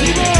anymore.